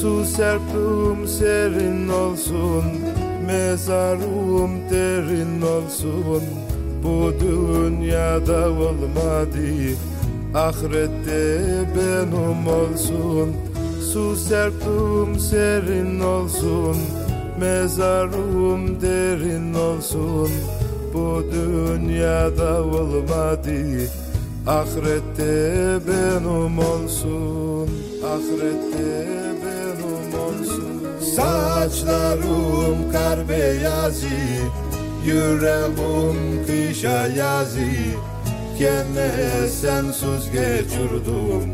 Su serptim serin olsun Mezarım derin olsun. Bu dünyada olmadı Ahirette benim olsun. Su serptim serin olsun Mezarım derin olsun. Bu dünyada olmadı Ahirette benim olsun Ahirette benim olsun Saçlarım kar beyazı Yüreğim kışa yazı. Gene sensiz geçirdim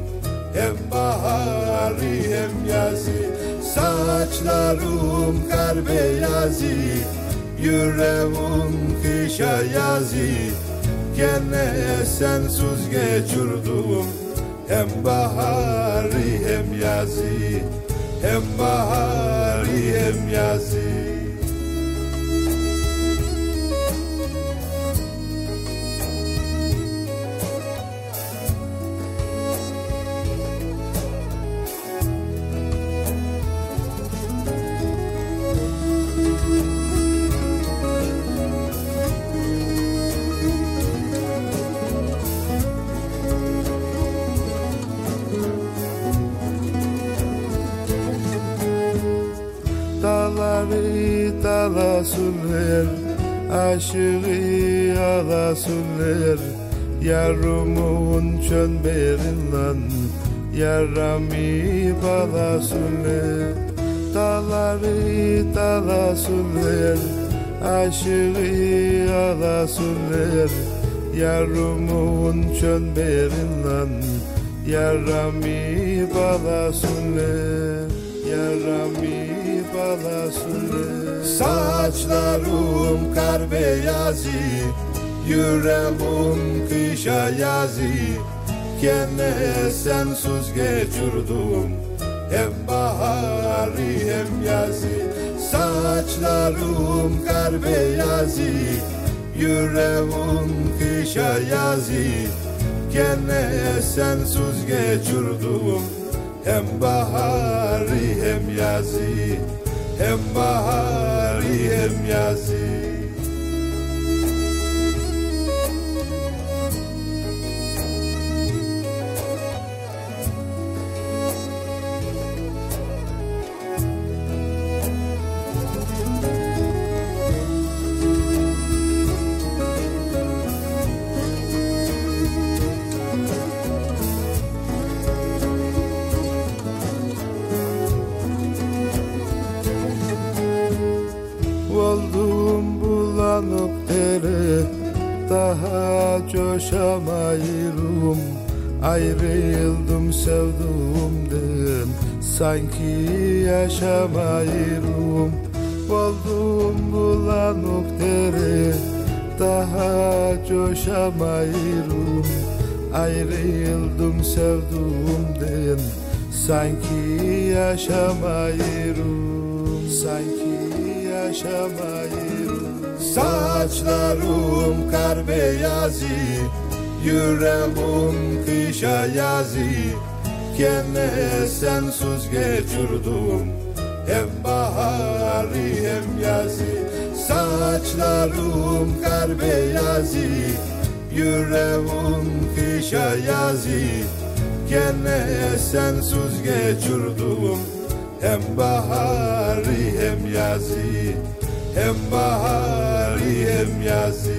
Hem baharı hem yazı. Saçlarım kar beyazı Yüreğim kışa yazı Gene sensiz geçirdim. Hem baharı hem yazı Hem baharı hem yazı Dağları dalasınlar Aşığı alasınlar Yarımın çömberinden Yaramı balasınlar Dağları dalasınlar Aşığı alasınlar Yarımın çömberinden Yaramı balasınlar Yaramı balasını Saçlarım kar beyazı Yüreğim kışa yazı. Gene sensiz geçirdim Hem baharı hem yazı. Saçlarım kar beyazı Yüreğim kışa yazı. Gene sensiz geçirdim hem baharı hem yazı Hem baharı hem Oldum bulanık dere Daha coşamayırım Ayrıldım sevduğumden Sanki yaşamayırım Oldum bulanık dere Daha coşamayırım Ayrıldım sevduğumden Sanki yaşamayırım Sanki yaşamayırım Saçlarım kar beyazı Yüreğim kışa yazı. Gene sensiz geçirdim Hem baharı hem yazı. Saçlarım kar beyazı Yüreğim kışa yazı. Gene sensiz geçirdim Hem baharı hem yazı Hem baharı hem yazı